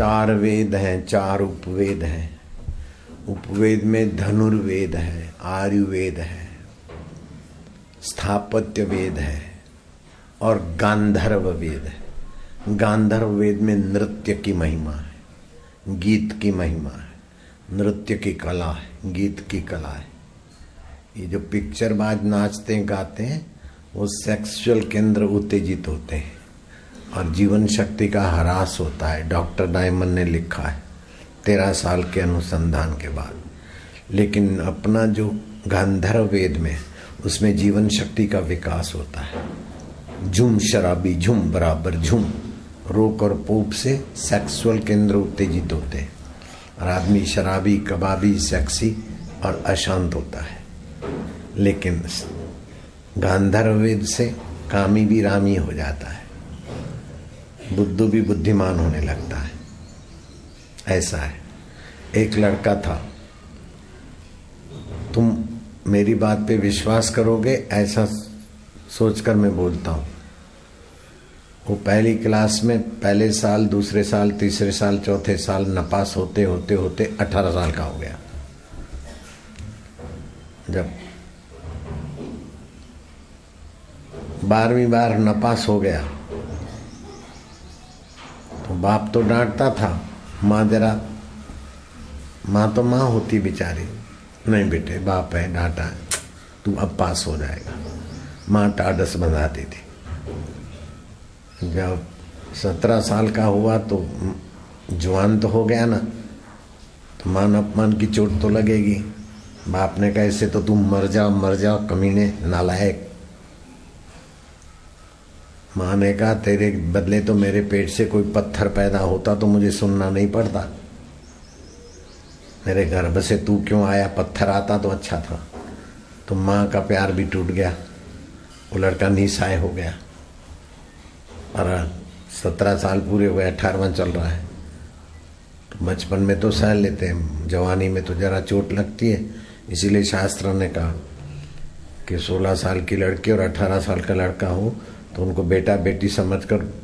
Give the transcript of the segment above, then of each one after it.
चार वेद हैं चार उपवेद हैं। उपवेद में धनुर्वेद है, आयुर्वेद है स्थापत्य वेद है और गांधर्व वेद है। गांधर्व वेद में नृत्य की महिमा है, गीत की महिमा है, नृत्य की कला है, गीत की कला है। ये जो पिक्चर बाज नाचते हैं, गाते हैं, वो सेक्सुअल केंद्र उत्तेजित होते हैं। और जीवन शक्ति का ह्रास होता है। डॉक्टर डायमंड ने लिखा है, तेरह साल के अनुसंधान के बाद। लेकिन अपना जो गांधर्व वेद में, उसमें जीवन शक्ति का विकास होता है। झुम शराबी, झुम बराबर, झुम। रोक और पोप से सेक्सुअल केंद्र उत्तेजित होते हैं। और आदमी शराबी, कबाबी सेक्सी और अशांत होता है। लेकिन गांधर्व वेद से कामी भी रामी हो जाता है। बुद्धू भी बुद्धिमान होने लगता है। ऐसा है। एक लड़का था। तुम मेरी बात पे विश्वास करोगे? ऐसा सोचकर मैं बोलता हूँ। वो पहली क्लास में पहले साल, दूसरे साल, तीसरे साल, चौथे साल नपास होते होते होते अठारह साल का हो गया। जब बारहवीं बार नपास हो गया बाप तो डांटता था, माँ जरा, माँ तो माँ होती बेचारी। नहीं बेटे, बाप है, डांटा है, तू अब पास हो जाएगा। माँ टाडस बंधाती थी। जब सत्रह साल का हुआ तो जवान तो हो गया ना तो मान अपमान की चोट तो लगेगी। बाप ने कहा, ऐसे तो तुम मर जाओ मर जाओ, कमीने, नालायक। माँ ने कहा, तेरे बदले तो मेरे पेट से कोई पत्थर पैदा होता तो मुझे सुनना नहीं पड़ता। मेरे गर्भ से तू क्यों आया? पत्थर आता तो अच्छा था। तो माँ का प्यार भी टूट गया। वो लड़का निशाय हो गया। और सत्रह साल पूरे हुए, अठारहवा चल रहा है। तो बचपन में तो सह लेते हैं। जवानी में तो जरा चोट लगती है। इसीलिए शास्त्र ने कहा कि सोलह साल की लड़की और अठारह साल का लड़का हो तो उनको बेटा बेटी समझकर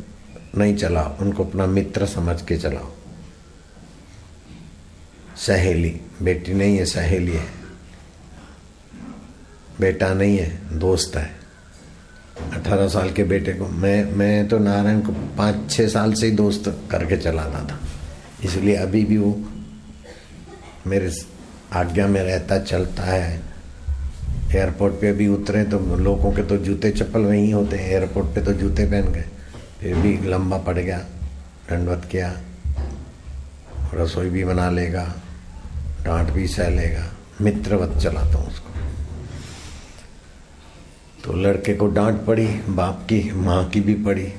नहीं चलाओ, उनको अपना मित्र समझ के चलाओ। सहेली, बेटी नहीं है, सहेली है। बेटा नहीं है, दोस्त है। अठारह साल के बेटे को, मैं मैं तो नारायण को पाँच छः साल से ही दोस्त करके चलाता था। इसलिए अभी भी वो मेरे आज्ञा में रहता, चलता है। एयरपोर्ट पे भी उतरे तो लोगों के तो जूते चप्पल वहीं होते हैं। एयरपोर्ट पे तो जूते पहन गए। फिर भी लंबा पड़ गया, दंडवत किया, रसोई भी बना लेगा, डांट भी सह लेगा, मित्रवत चलाता हूँ उसको। तो लड़के को डांट पड़ी, बाप की, माँ की भी पड़ी,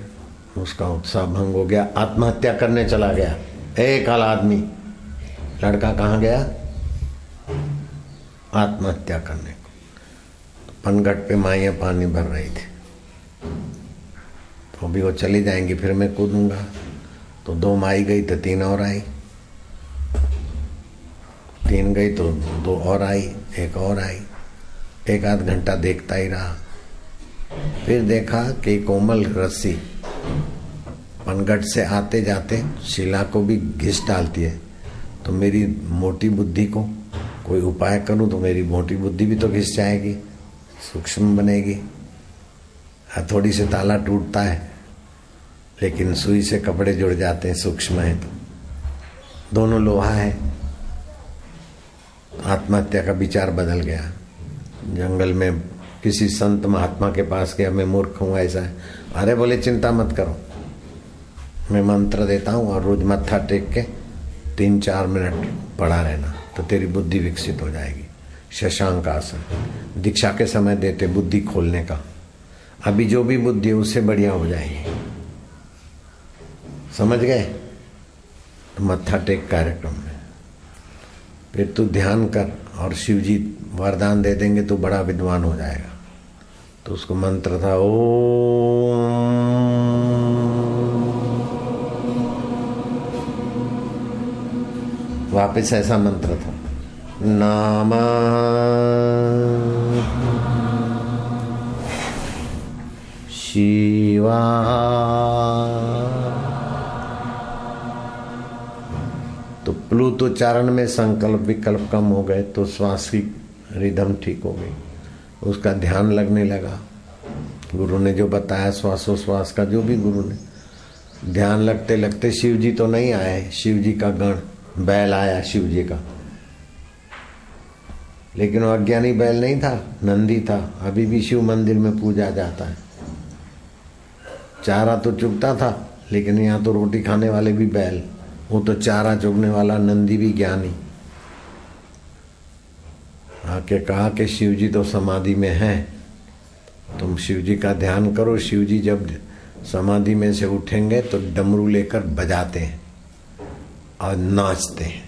उसका उत्साह भंग हो गया, आत्महत्या करने चला गया, एक काला आदमी। लड़का कहाँ गया? आत्महत्या करने पनघट पे माइया पानी भर रही थी। तो अभी वो चली जाएँगी, फिर मैं कूदूँगा। तो दो माई गई तो तीन और आई। तीन गई तो दो और आई, एक और आई। एक आध घंटा देखता ही रहा। फिर देखा कि कोमल रस्सी पनघट से आते जाते शिला को भी घिस डालती है। तो मेरी मोटी बुद्धि को कोई उपाय करूँ तो मेरी मोटी बुद्धि भी तो घिस जाएगी। सूक्ष्म बनेगी। हथौड़ी से ताला टूटता है, लेकिन सुई से कपड़े जुड़ जाते हैं, सूक्ष्म है। तो दोनों लोहा है। आत्महत्या का विचार बदल गया। जंगल में किसी संत महात्मा के पास गया, मैं मूर्ख हूँ, ऐसा है। अरे, बोले, चिंता मत करो। मैं मंत्र देता हूँ और रोज मत्था टेक के तीन चार मिनट पड़ा रहना तो तेरी बुद्धि विकसित हो जाएगी। शशांक आसन। दीक्षा के समय देते बुद्धि खोलने का। अभी जो भी बुद्धि है, उससे बढ़िया हो जाएगी। समझ गए? तो मत्था टेक कार्यक्रम में। फिर तू ध्यान कर और शिव जी वरदान दे देंगे तो बड़ा विद्वान हो जाएगा। तो उसको मंत्र था ओ वापस ऐसा मंत्र था। नाम। शिवा। प्लूत उच्चारण में संकल्प विकल्प कम हो गए तो श्वास की रिधम ठीक हो गई। उसका ध्यान लगने लगा। गुरु ने जो बताया, श्वासोश्वास का, जो भी गुरु ने। ध्यान लगते लगते शिव जी तो नहीं आए शिव जी का गण, बैल आया शिव जी का। लेकिन वो अज्ञानी बैल नहीं था, नंदी था। अभी भी शिव मंदिर में पूजा जाता है। चारा तो चुगता था, लेकिन यहाँ तो रोटी खाने वाले भी बैल। वो तो चारा चुगने वाला नंदी भी ज्ञानी। आके कहा कि शिव जी तो समाधि में हैं। तुम शिव जी का ध्यान करो। शिव जी जब समाधि में से उठेंगे तो डमरू लेकर बजाते हैं और नाचते हैं।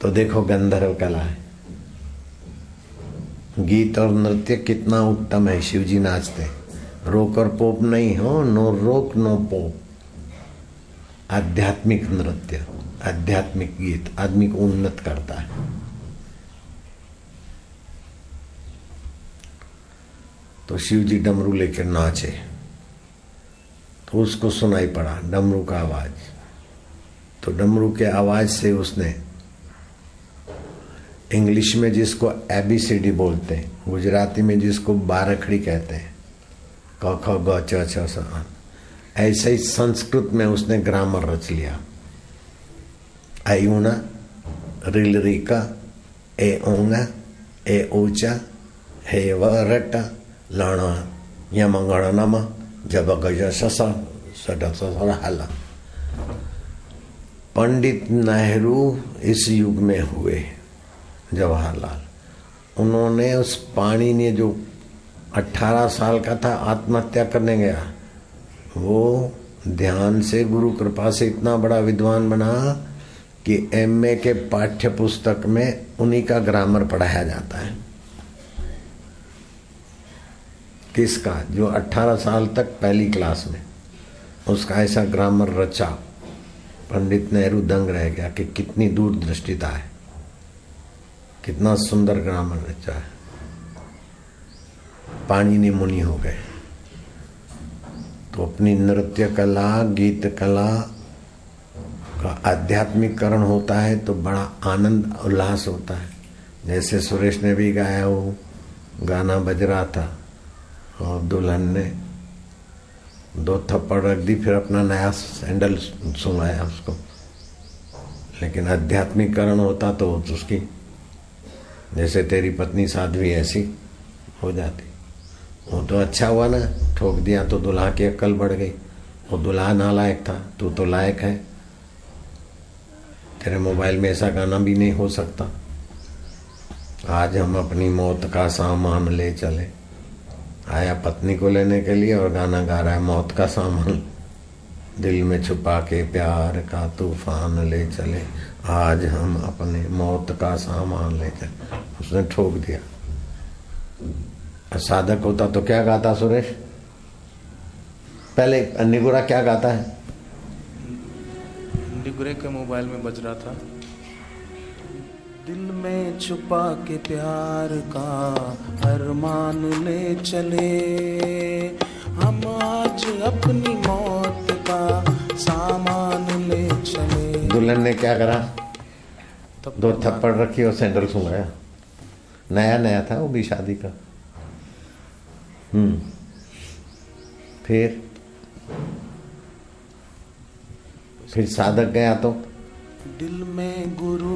तो देखो गंधर्व कला है। गीत और नृत्य कितना उत्तम है शिव जी नाचते रोक और पोप नहीं हो, नो रोक, नो पोप। आध्यात्मिक नृत्य, आध्यात्मिक गीत, आदमी को उन्नत करता है। तो शिव जी डमरू लेकर नाचे। तो उसको सुनाई पड़ा, डमरू का आवाज़। तो डमरू के आवाज़ से उसने इंग्लिश में जिसको एबीसीडी बोलते हैं, गुजराती में जिसको बारखड़ी कहते हैं। क, ख, ग, च, छ ऐसे ही संस्कृत में उसने ग्रामर रच लिया। अयुना रिल रिका ए ओंगा ए ऊँचा हे व रट लण यमंगण नम जब गज पंडित नेहरू इस युग में हुए। जवाहरलाल। उन्होंने उस पानी ने जो 18 साल का था, आत्महत्या करने गया, वो ध्यान से, गुरु कृपा से इतना बड़ा विद्वान बना कि एमए के पाठ्य पुस्तक में उन्हीं का ग्रामर पढ़ाया जाता है। किसका? जो 18 साल तक पहली क्लास में। उसका ऐसा ग्रामर रचा। पंडित नेहरू दंग रह गया कि कितनी दूर दृष्टिता है कितना सुंदर ग्रामर रचा है पानी ने मुनि हो गए। तो अपनी नृत्य कला, गीत कला का आध्यात्मिकरण होता है तो बड़ा आनंद उल्लास होता है। जैसे सुरेश ने भी गाया, वो गाना बज रहा था, और दुल्हन ने दो थप्पड़ रख दी, फिर अपना नया सैंडल सुनाया उसको। लेकिन आध्यात्मिकरण होता तो उसकी जैसे तेरी पत्नी साध्वी ऐसी हो जाती। वो तो अच्छा हुआ ना, ठोक दिया तो दुल्हा की अक्ल बढ़ गई। वो दुल्हा नालायक था, तू तो लायक है। तेरे मोबाइल में ऐसा गाना भी नहीं हो सकता। आज हम अपनी मौत का सामान ले चले। आया पत्नी को लेने के लिए और गाना गा रहा है, मौत का सामान। दिल में छुपा के प्यार का तूफ़ान ले चले। आज हम अपने मौत का सामान ले चले उसने ठोक दिया। साधक होता तो क्या गाता सुरेश? पहले निगुरा क्या गाता है? निगुरे के मोबाइल में बज रहा था। दिल में छुपा के प्यार का अरमान ले चले। हम आज अपनी मौत दुल्हन ने क्या करा? दो थप्पड़ रखी और सैंडल सुंगाया नया नया था वो भी शादी का। हम्म। फिर? फिर साधक गया तो? दिल में गुरु